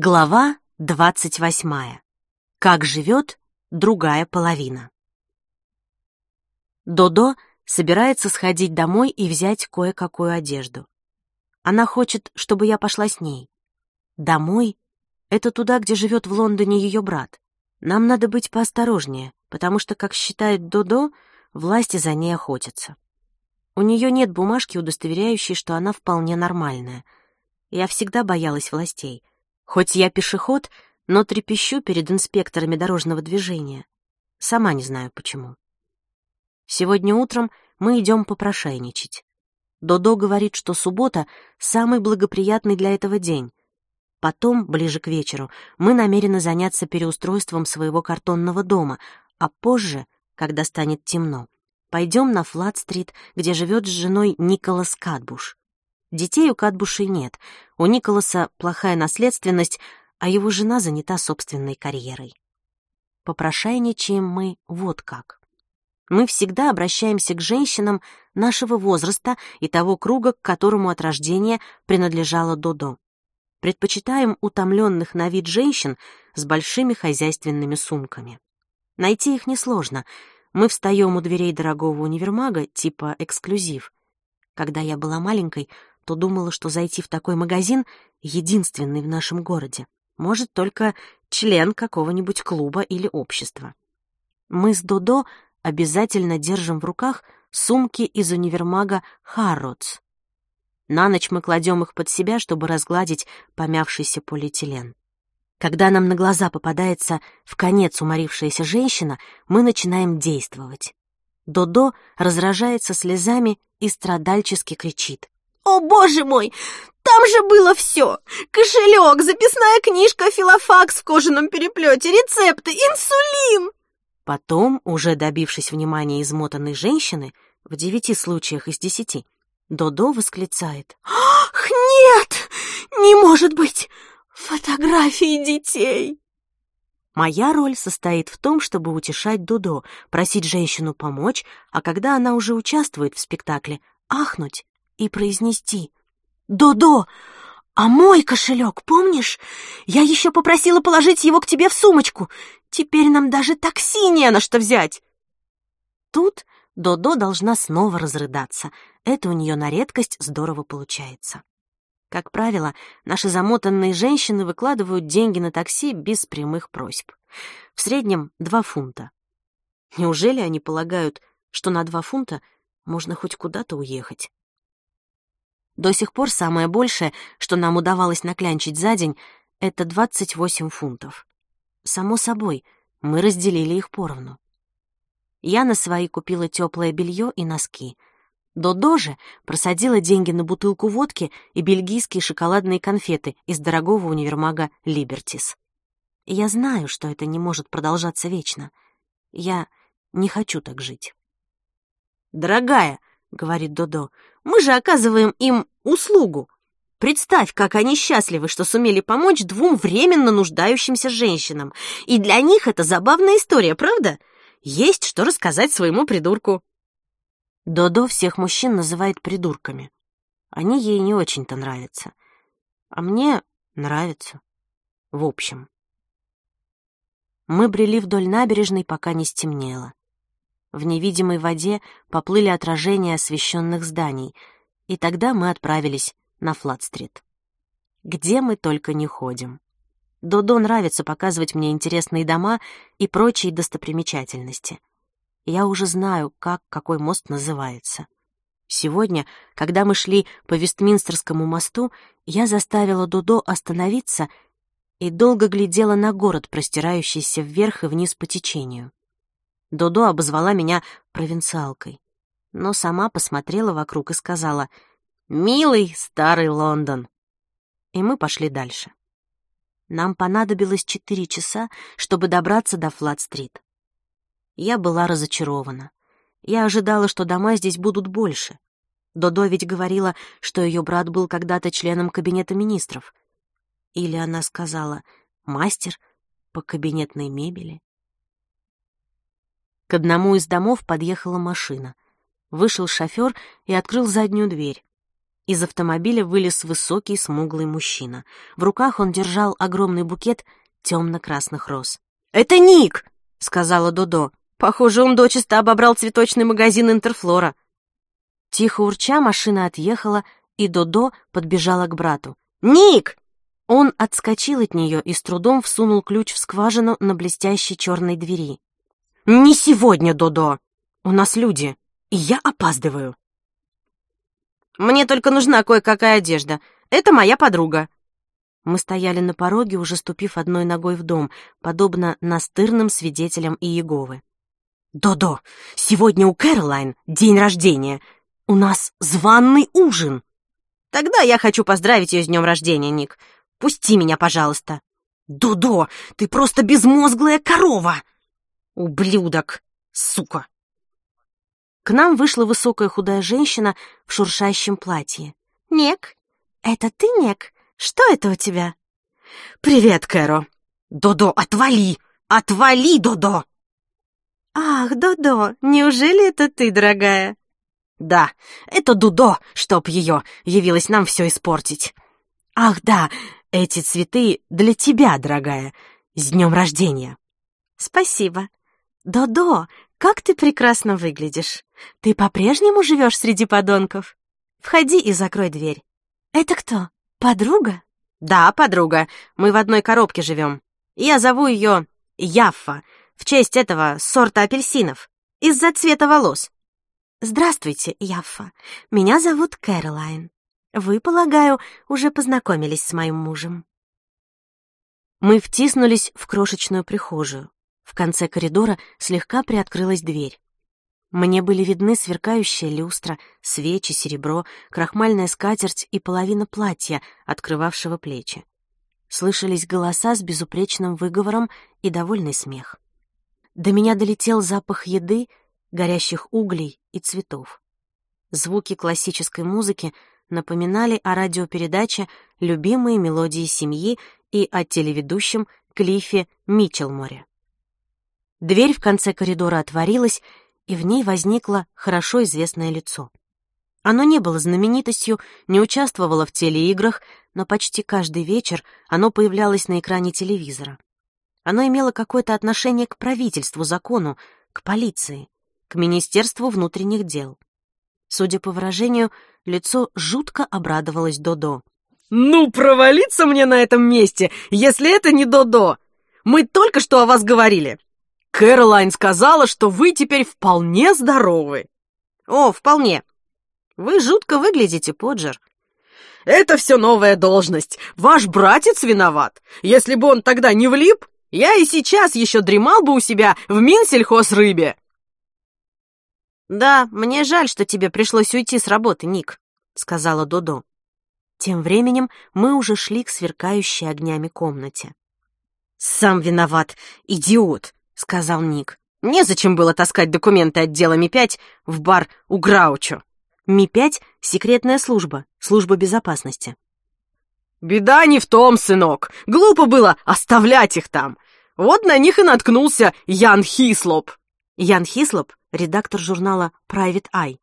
Глава двадцать восьмая. Как живет другая половина. Додо собирается сходить домой и взять кое-какую одежду. Она хочет, чтобы я пошла с ней. Домой — это туда, где живет в Лондоне ее брат. Нам надо быть поосторожнее, потому что, как считает Додо, власти за ней охотятся. У нее нет бумажки, удостоверяющей, что она вполне нормальная. Я всегда боялась властей. Хоть я пешеход, но трепещу перед инспекторами дорожного движения. Сама не знаю почему. Сегодня утром мы идем попрошайничать. Додо говорит, что суббота — самый благоприятный для этого день. Потом, ближе к вечеру, мы намерены заняться переустройством своего картонного дома, а позже, когда станет темно, пойдем на Флат-стрит, где живет с женой Николас Катбуш. Детей у Катбушей нет, у Николаса плохая наследственность, а его жена занята собственной карьерой. Попрошайничаем мы вот как. Мы всегда обращаемся к женщинам нашего возраста и того круга, к которому от рождения принадлежала Додо. Предпочитаем утомленных на вид женщин с большими хозяйственными сумками. Найти их несложно. Мы встаем у дверей дорогого универмага, типа эксклюзив. Когда я была маленькой, то думала, что зайти в такой магазин, единственный в нашем городе, может только член какого-нибудь клуба или общества. Мы с Додо обязательно держим в руках сумки из универмага Харротс. На ночь мы кладем их под себя, чтобы разгладить помявшийся полиэтилен. Когда нам на глаза попадается в конец уморившаяся женщина, мы начинаем действовать. Додо разражается слезами и страдальчески кричит. О, боже мой! Там же было все! Кошелек, записная книжка, филофакс в кожаном переплете, рецепты, инсулин! Потом, уже добившись внимания измотанной женщины, в девяти случаях из десяти, Додо восклицает. «Ах, нет! Не может быть! Фотографии детей!» Моя роль состоит в том, чтобы утешать Додо, просить женщину помочь, а когда она уже участвует в спектакле, ахнуть и произнести «Додо, а мой кошелек, помнишь? Я еще попросила положить его к тебе в сумочку. Теперь нам даже такси не на что взять». Тут Додо должна снова разрыдаться. Это у нее на редкость здорово получается. Как правило, наши замотанные женщины выкладывают деньги на такси без прямых просьб. В среднем два фунта. Неужели они полагают, что на два фунта можно хоть куда-то уехать? До сих пор самое большее, что нам удавалось наклянчить за день, это 28 фунтов. Само собой, мы разделили их поровну. Я на свои купила теплое белье и носки. Додо же просадила деньги на бутылку водки и бельгийские шоколадные конфеты из дорогого универмага «Либертис». Я знаю, что это не может продолжаться вечно. Я не хочу так жить. «Дорогая», — говорит Додо, — «мы же оказываем им услугу. Представь, как они счастливы, что сумели помочь двум временно нуждающимся женщинам. И для них это забавная история, правда? Есть что рассказать своему придурку». Додо всех мужчин называет придурками. Они ей не очень-то нравятся. А мне нравятся. В общем. Мы брели вдоль набережной, пока не стемнело. В невидимой воде поплыли отражения освещенных зданий, и тогда мы отправились на Флат-стрит. Где мы только не ходим. Додо нравится показывать мне интересные дома и прочие достопримечательности. Я уже знаю, как какой мост называется. Сегодня, когда мы шли по Вестминстерскому мосту, я заставила Додо остановиться и долго глядела на город, простирающийся вверх и вниз по течению. Додо обозвала меня провинциалкой, но сама посмотрела вокруг и сказала «Милый старый Лондон». И мы пошли дальше. Нам понадобилось четыре часа, чтобы добраться до Флат-стрит. Я была разочарована. Я ожидала, что дома здесь будут больше. Додо ведь говорила, что ее брат был когда-то членом кабинета министров. Или она сказала «мастер по кабинетной мебели». К одному из домов подъехала машина. Вышел шофер и открыл заднюю дверь. Из автомобиля вылез высокий смуглый мужчина. В руках он держал огромный букет темно-красных роз. «Это Ник!» — сказала Додо. «Похоже, он дочисто обобрал цветочный магазин Интерфлора». Тихо урча машина отъехала, и Додо подбежала к брату. «Ник!» Он отскочил от нее и с трудом всунул ключ в скважину на блестящей черной двери. «Не сегодня, Додо! У нас люди, и я опаздываю!» «Мне только нужна кое-какая одежда. Это моя подруга». Мы стояли на пороге, уже ступив одной ногой в дом, подобно настырным свидетелям Иеговы. «Додо, сегодня у Кэролайн день рождения. У нас званный ужин!» «Тогда я хочу поздравить ее с днем рождения, Ник. Пусти меня, пожалуйста. Дудо, ты просто безмозглая корова! Ублюдок, сука! К нам вышла высокая худая женщина в шуршащем платье. Нек, это ты, Нек? Что это у тебя? Привет, Кэро. Додо, отвали! Отвали, Додо! Ах, Додо, неужели это ты, дорогая? Да, это Дудо, чтоб ее, явилась нам все испортить. Ах, да, эти цветы для тебя, дорогая. С днем рождения!» «Спасибо. Додо, как ты прекрасно выглядишь. Ты по-прежнему живешь среди подонков? Входи и закрой дверь. Это кто? Подруга?» «Да, подруга. Мы в одной коробке живем. Я зову ее Яффа, в честь этого сорта апельсинов, из-за цвета волос». «Здравствуйте, Яффа. Меня зовут Кэролайн. Вы, полагаю, уже познакомились с моим мужем. Мы втиснулись в крошечную прихожую. В конце коридора слегка приоткрылась дверь. Мне были видны сверкающая люстра, свечи, серебро, крахмальная скатерть и половина платья, открывавшего плечи. Слышались голоса с безупречным выговором и довольный смех. До меня долетел запах еды, горящих углей и цветов. Звуки классической музыки напоминали о радиопередаче «Любимые мелодии семьи» и о телеведущем Клиффе Митчелморе. Дверь в конце коридора отворилась, и в ней возникло хорошо известное лицо. Оно не было знаменитостью, не участвовало в телеиграх, но почти каждый вечер оно появлялось на экране телевизора. Оно имело какое-то отношение к правительству, закону, к полиции, к Министерству внутренних дел. Судя по выражению, лицо жутко обрадовалось Додо. «Ну, провалиться мне на этом месте, если это не Додо! Мы только что о вас говорили. Кэролайн сказала, что вы теперь вполне здоровы». «О, вполне. Вы жутко выглядите, Поджер». «Это все новая должность. Ваш братец виноват. Если бы он тогда не влип, я и сейчас еще дремал бы у себя в Минсельхозрыбе». «Да, мне жаль, что тебе пришлось уйти с работы, Ник», — сказала Додо. Тем временем мы уже шли к сверкающей огнями комнате. «Сам виноват, идиот», — сказал Ник. «Незачем было таскать документы отдела Ми-5 в бар у Граучо». Ми-5 — секретная служба, служба безопасности. «Беда не в том, сынок. Глупо было оставлять их там. Вот на них и наткнулся Ян Хислоп». Ян Хислоп редактор журнала Private Eye.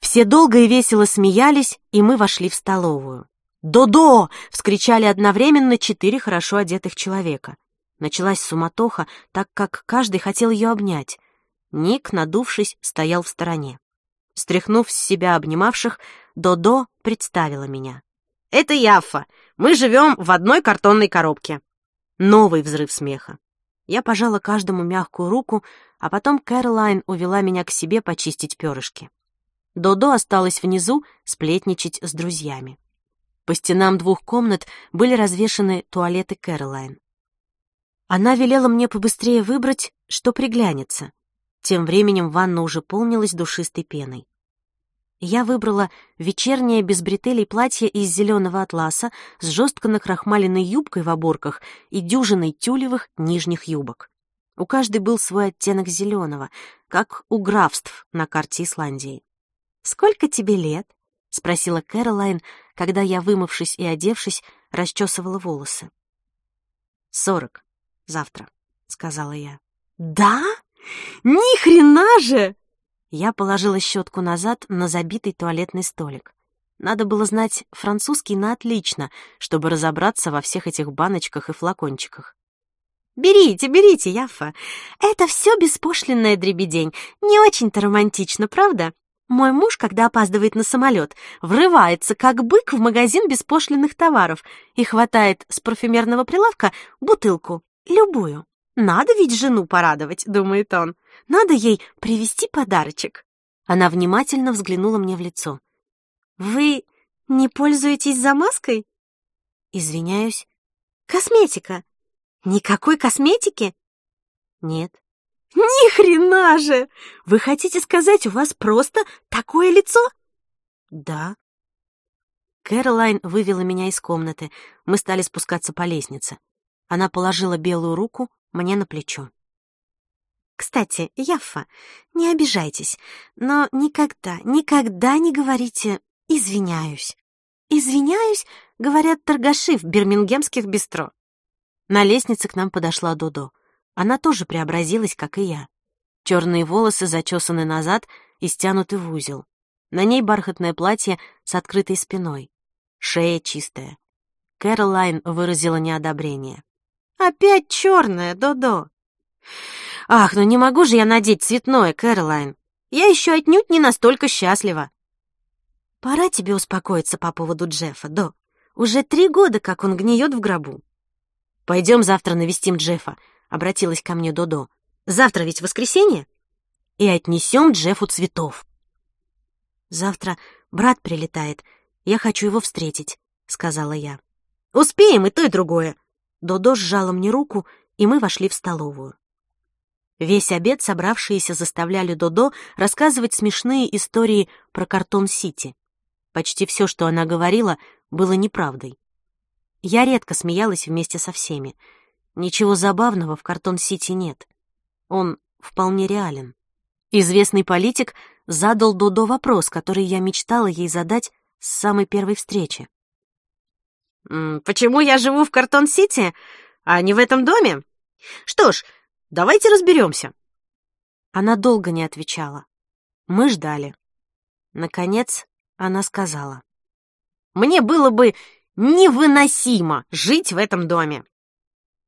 Все долго и весело смеялись, и мы вошли в столовую. «Додо!» — вскричали одновременно четыре хорошо одетых человека. Началась суматоха, так как каждый хотел ее обнять. Ник, надувшись, стоял в стороне. Стряхнув с себя обнимавших, Додо представила меня. «Это Яффа. Мы живем в одной картонной коробке». Новый взрыв смеха. Я пожала каждому мягкую руку, а потом Кэролайн увела меня к себе почистить перышки. Додо осталась внизу сплетничать с друзьями. По стенам двух комнат были развешаны туалеты Кэролайн. Она велела мне побыстрее выбрать, что приглянется. Тем временем ванна уже полнилась душистой пеной. Я выбрала вечернее без бретелей платье из зеленого атласа с жестко накрахмаленной юбкой в оборках и дюжиной тюлевых нижних юбок. У каждой был свой оттенок зеленого, как у графств на карте Исландии. «Сколько тебе лет?» — спросила Кэролайн, когда я, вымывшись и одевшись, расчесывала волосы. «Сорок. Завтра», — сказала я. «Да? Ни хрена же!» Я положила щетку назад на забитый туалетный столик. Надо было знать французский на отлично, чтобы разобраться во всех этих баночках и флакончиках. «Берите, берите, Яффа. Это все беспошлинная дребедень. Не очень-то романтично, правда? Мой муж, когда опаздывает на самолет, врывается, как бык, в магазин беспошлинных товаров и хватает с парфюмерного прилавка бутылку, любую. Надо ведь жену порадовать, думает он. Надо ей привезти подарочек. Она внимательно взглянула мне в лицо. Вы не пользуетесь замазкой? Извиняюсь. Косметика. Никакой косметики? Нет. Ни хрена же! Вы хотите сказать, у вас просто такое лицо? Да. Кэролайн вывела меня из комнаты. Мы стали спускаться по лестнице. Она положила белую руку мне на плечо. Кстати, Яффа, не обижайтесь, но никогда, никогда не говорите «извиняюсь». «Извиняюсь», — говорят торгаши в бирмингемских бистро. На лестнице к нам подошла Додо. Она тоже преобразилась, как и я. Черные волосы зачесаны назад и стянуты в узел. На ней бархатное платье с открытой спиной. Шея чистая. Кэролайн выразила неодобрение. «Опять черная, Додо!» «Ах, ну не могу же я надеть цветное, Кэролайн! Я еще отнюдь не настолько счастлива!» «Пора тебе успокоиться по поводу Джеффа, До. Уже три года, как он гниет в гробу». «Пойдем завтра навестим Джеффа», — обратилась ко мне Додо. «Завтра ведь воскресенье?» «И отнесем Джеффу цветов». «Завтра брат прилетает. Я хочу его встретить», — сказала я. «Успеем и то, и другое». Додо сжала мне руку, и мы вошли в столовую. Весь обед собравшиеся заставляли Додо рассказывать смешные истории про Картон-Сити. Почти все, что она говорила, было неправдой. Я редко смеялась вместе со всеми. Ничего забавного в Картон-Сити нет. Он вполне реален. Известный политик задал Додо вопрос, который я мечтала ей задать с самой первой встречи. «Почему я живу в Картон-Сити, а не в этом доме? Что ж, давайте разберемся». Она долго не отвечала. Мы ждали. Наконец, она сказала. «Мне было бы невыносимо жить в этом доме.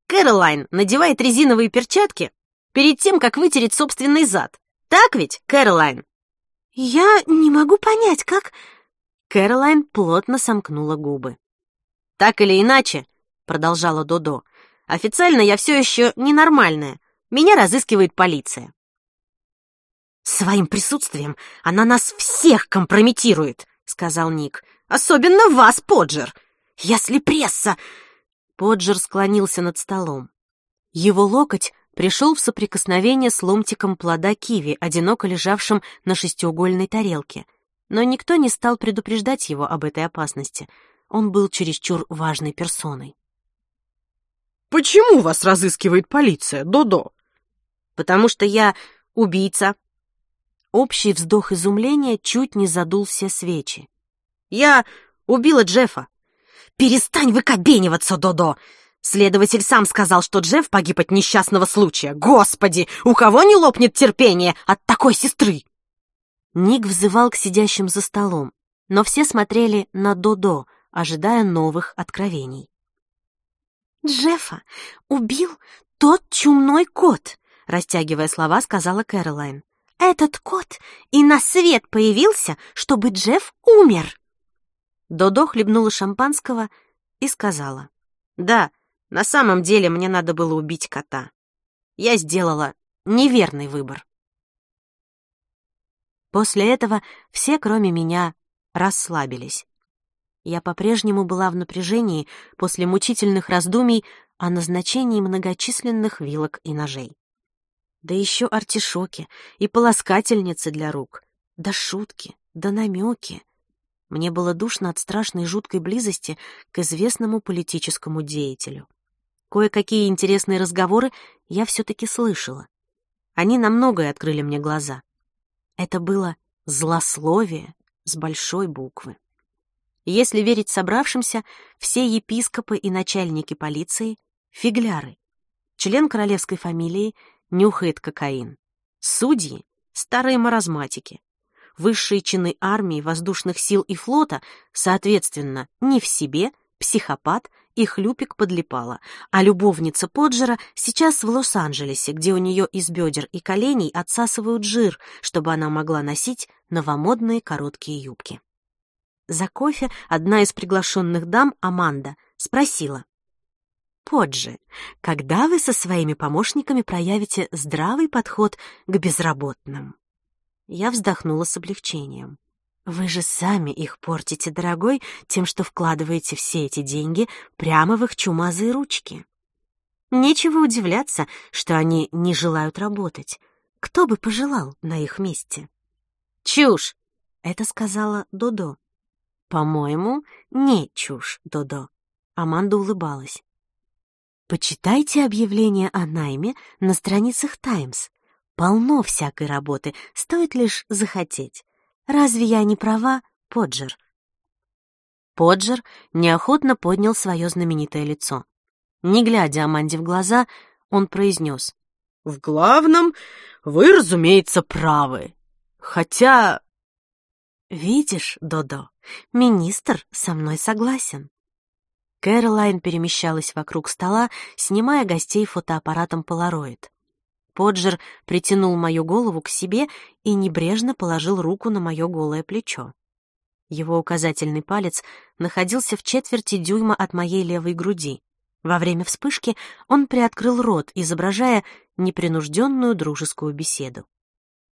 Кэролайн надевает резиновые перчатки перед тем, как вытереть собственный зад. Так ведь, Кэролайн? Я не могу понять, как... Кэролайн плотно сомкнула губы. Так или иначе, продолжала Додо, официально я все еще ненормальная. Меня разыскивает полиция. Своим присутствием она нас всех компрометирует, сказал Ник. Особенно вас, Поджер. Если пресса...» Поджер склонился над столом. Его локоть пришел в соприкосновение с ломтиком плода киви, одиноко лежавшим на шестиугольной тарелке. Но никто не стал предупреждать его об этой опасности. Он был чересчур важной персоной. «Почему вас разыскивает полиция, Додо?» «Потому что я убийца». Общий вздох изумления чуть не задул все свечи. «Я убила Джеффа. «Перестань выкобениваться, Додо!» Следователь сам сказал, что Джефф погиб от несчастного случая. Господи, у кого не лопнет терпение от такой сестры? Ник взывал к сидящим за столом, но все смотрели на Додо, ожидая новых откровений. «Джеффа убил тот чумной кот», — растягивая слова, сказала Кэролайн. «Этот кот и на свет появился, чтобы Джефф умер». Додо хлебнула шампанского и сказала. «Да, на самом деле мне надо было убить кота. Я сделала неверный выбор». После этого все, кроме меня, расслабились. Я по-прежнему была в напряжении после мучительных раздумий о назначении многочисленных вилок и ножей. Да еще артишоки и полоскательницы для рук, да шутки, да намеки. Мне было душно от страшной жуткой близости к известному политическому деятелю. Кое-какие интересные разговоры я все-таки слышала. Они на многое открыли мне глаза. Это было злословие с большой буквы. Если верить собравшимся, все епископы и начальники полиции — фигляры. Член королевской фамилии нюхает кокаин. Судьи — старые маразматики. высшие чины армии, воздушных сил и флота, соответственно, не в себе, психопат и хлюпик подлипала, а любовница Поджера сейчас в Лос-Анджелесе, где у нее из бедер и коленей отсасывают жир, чтобы она могла носить новомодные короткие юбки. За кофе одна из приглашенных дам, Аманда, спросила. «Поджи, когда вы со своими помощниками проявите здравый подход к безработным?» Я вздохнула с облегчением. Вы же сами их портите, дорогой, тем, что вкладываете все эти деньги прямо в их чумазые ручки. Нечего удивляться, что они не желают работать. Кто бы пожелал на их месте? Чушь! Это сказала Додо. По-моему, не чушь, Додо. Аманда улыбалась. Почитайте объявление о найме на страницах «Таймс». Полно всякой работы, стоит лишь захотеть. Разве я не права, Поджер?» Поджер неохотно поднял свое знаменитое лицо. Не глядя Аманде в глаза, он произнес. «В главном вы, разумеется, правы. Хотя...» «Видишь, Додо, министр со мной согласен». Кэролайн перемещалась вокруг стола, снимая гостей фотоаппаратом Polaroid. Поджер притянул мою голову к себе и небрежно положил руку на мое голое плечо. Его указательный палец находился в четверти дюйма от моей левой груди. Во время вспышки он приоткрыл рот, изображая непринужденную дружескую беседу.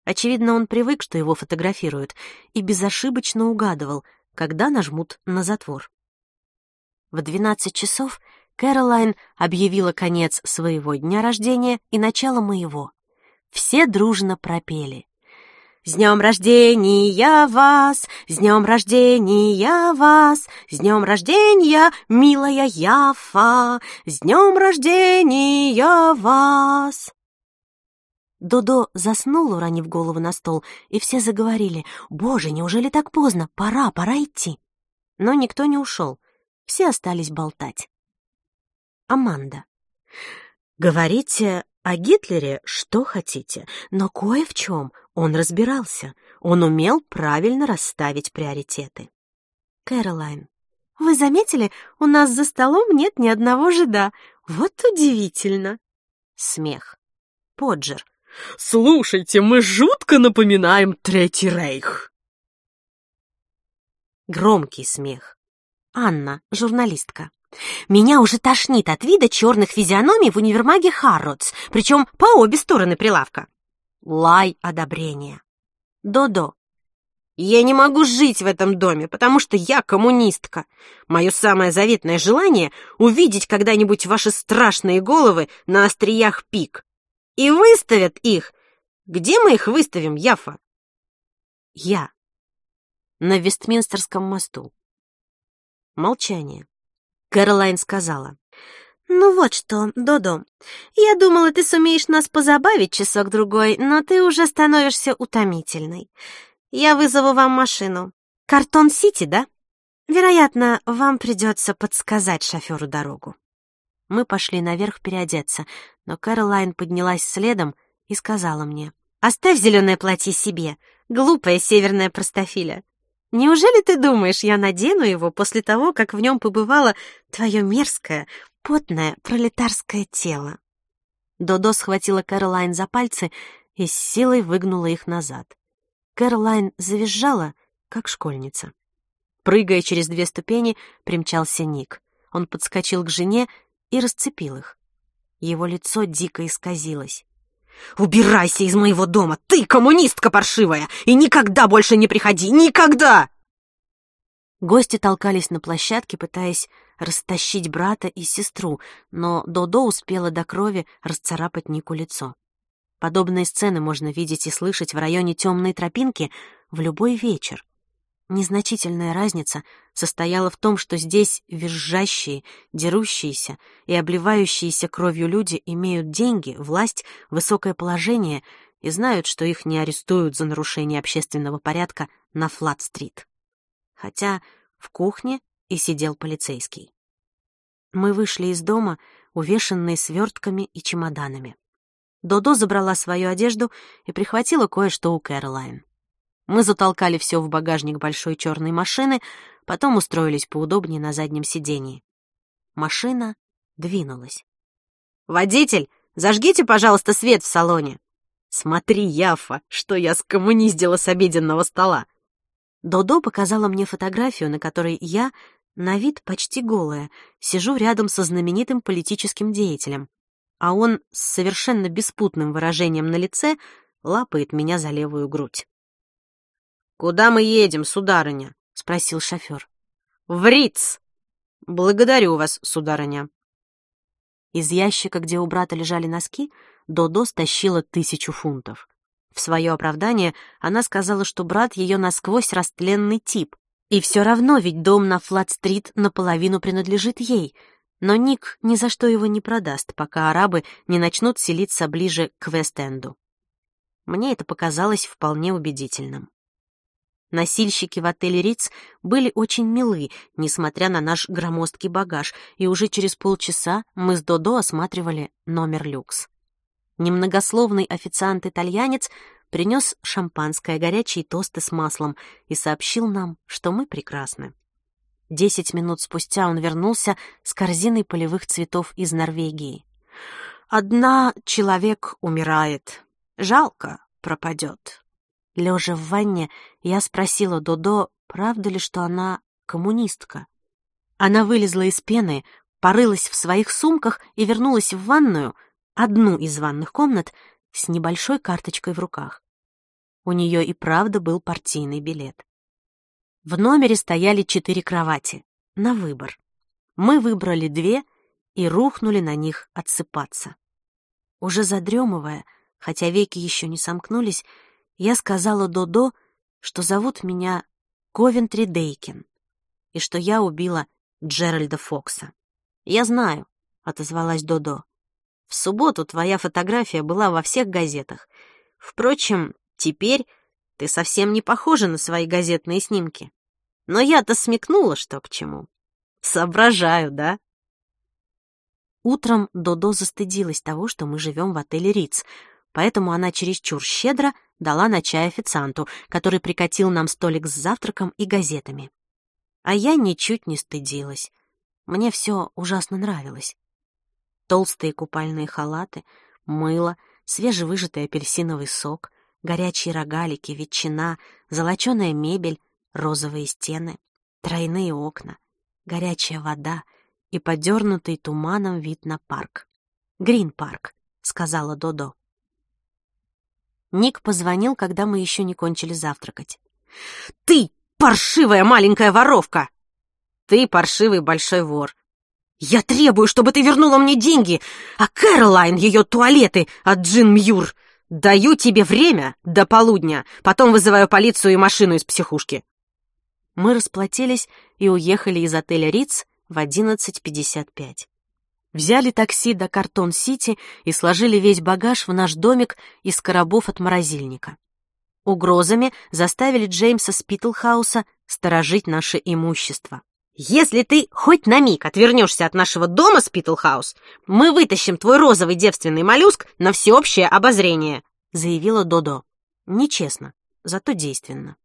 Очевидно, он привык, что его фотографируют, и безошибочно угадывал, когда нажмут на затвор. В двенадцать часов Кэролайн объявила конец своего дня рождения и начало моего. Все дружно пропели. «С днем рождения вас! С днем рождения вас! С днем рождения, милая Яфа! С днем рождения вас!» Додо заснул, уронив голову на стол, и все заговорили. «Боже, неужели так поздно? Пора, пора идти!» Но никто не ушел. Все остались болтать. Аманда. Говорите о Гитлере что хотите, но кое в чем он разбирался. Он умел правильно расставить приоритеты. Кэролайн. Вы заметили, у нас за столом нет ни одного жида. Вот удивительно. Смех. Поджер. Слушайте, мы жутко напоминаем Третий Рейх. Громкий смех. Анна, журналистка. Меня уже тошнит от вида черных физиономий в универмаге Харротс, причем по обе стороны прилавка. Лай одобрения. Додо. Я не могу жить в этом доме, потому что я коммунистка. Мое самое заветное желание — увидеть когда-нибудь ваши страшные головы на остриях пик. И выставят их. Где мы их выставим, Яфа? Я. На Вестминстерском мосту. Молчание. Кэролайн сказала. «Ну вот что, Додо, я думала, ты сумеешь нас позабавить часок-другой, но ты уже становишься утомительной. Я вызову вам машину. Картон-Сити, да? Вероятно, вам придется подсказать шоферу дорогу». Мы пошли наверх переодеться, но Кэролайн поднялась следом и сказала мне. «Оставь зеленое платье себе, глупая северная простофиля. Неужели ты думаешь, я надену его после того, как в нем побывало твое мерзкое, потное пролетарское тело?» Додо схватила Кэролайн за пальцы и с силой выгнула их назад. Кэролайн завизжала, как школьница. Прыгая через две ступени, примчался Ник. Он подскочил к жене и расцепил их. Его лицо дико исказилось. «Убирайся из моего дома, ты коммунистка паршивая, и никогда больше не приходи, никогда!» Гости толкались на площадке, пытаясь растащить брата и сестру, но Додо успела до крови расцарапать Нику лицо. Подобные сцены можно видеть и слышать в районе темной тропинки в любой вечер. Незначительная разница состояла в том, что здесь визжащие, дерущиеся и обливающиеся кровью люди имеют деньги, власть, высокое положение и знают, что их не арестуют за нарушение общественного порядка на Флат-стрит. Хотя в кухне и сидел полицейский. Мы вышли из дома, увешанные свертками и чемоданами. Додо забрала свою одежду и прихватила кое-что у Кэролайн. Мы затолкали все в багажник большой черной машины, потом устроились поудобнее на заднем сидении. Машина двинулась. «Водитель, зажгите, пожалуйста, свет в салоне!» «Смотри, Яфа, что я скоммуниздила с обеденного стола!» Додо показала мне фотографию, на которой я, на вид почти голая, сижу рядом со знаменитым политическим деятелем, а он с совершенно беспутным выражением на лице лапает меня за левую грудь. «Куда мы едем, сударыня?» — спросил шофер. «В Риц!» «Благодарю вас, сударыня». Из ящика, где у брата лежали носки, Додо стащила тысячу фунтов. В свое оправдание она сказала, что брат ее насквозь растленный тип. И все равно ведь дом на Флат-стрит наполовину принадлежит ей. Но Ник ни за что его не продаст, пока арабы не начнут селиться ближе к Вест-Энду. Мне это показалось вполне убедительным. Носильщики в отеле Риц были очень милы, несмотря на наш громоздкий багаж, и уже через полчаса мы с Додо осматривали номер люкс. Немногословный официант-итальянец принес шампанское, горячие тосты с маслом и сообщил нам, что мы прекрасны. Десять минут спустя он вернулся с корзиной полевых цветов из Норвегии. «Одна человек умирает. Жалко, пропадет». Лежа в ванне, я спросила Додо, правда ли, что она коммунистка. Она вылезла из пены, порылась в своих сумках и вернулась в ванную, одну из ванных комнат, с небольшой карточкой в руках. У нее и правда был партийный билет. В номере стояли четыре кровати, на выбор. Мы выбрали две и рухнули на них отсыпаться. Уже задремывая, хотя веки еще не сомкнулись, я сказала Додо, что зовут меня Ковентри Дейкин и что я убила Джеральда Фокса. «Я знаю», — отозвалась Додо. «В субботу твоя фотография была во всех газетах. Впрочем, теперь ты совсем не похожа на свои газетные снимки. Но я-то смекнула, что к чему. Соображаю, да?» Утром Додо застыдилась того, что мы живем в отеле Риц, поэтому она чересчур щедро дала на чай официанту, который прикатил нам столик с завтраком и газетами. А я ничуть не стыдилась. Мне все ужасно нравилось. Толстые купальные халаты, мыло, свежевыжатый апельсиновый сок, горячие рогалики, ветчина, золоченая мебель, розовые стены, тройные окна, горячая вода и подернутый туманом вид на парк. «Грин-парк», — сказала Додо. Ник позвонил, когда мы еще не кончили завтракать. «Ты паршивая маленькая воровка!» «Ты паршивый большой вор!» «Я требую, чтобы ты вернула мне деньги, а Кэролайн ее туалеты от Джин Мьюр. Даю тебе время до полудня, потом вызываю полицию и машину из психушки». Мы расплатились и уехали из отеля Риц в 11.55. Взяли такси до Картон-Сити и сложили весь багаж в наш домик из коробов от морозильника. Угрозами заставили Джеймса Спитлхауса сторожить наше имущество. «Если ты хоть на миг отвернешься от нашего дома, Спитлхаус, мы вытащим твой розовый девственный моллюск на всеобщее обозрение», заявила Додо. Нечестно, зато действенно.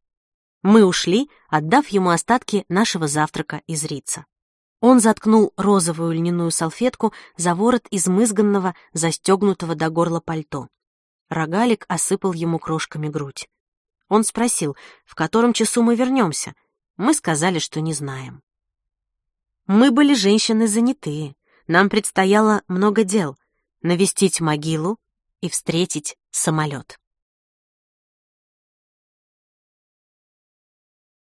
Мы ушли, отдав ему остатки нашего завтрака из рица. Он заткнул розовую льняную салфетку за ворот измызганного, застегнутого до горла пальто. Рогалик осыпал ему крошками грудь. Он спросил, в котором часу мы вернемся. Мы сказали, что не знаем. Мы были женщины занятые. Нам предстояло много дел — навестить могилу и встретить самолет.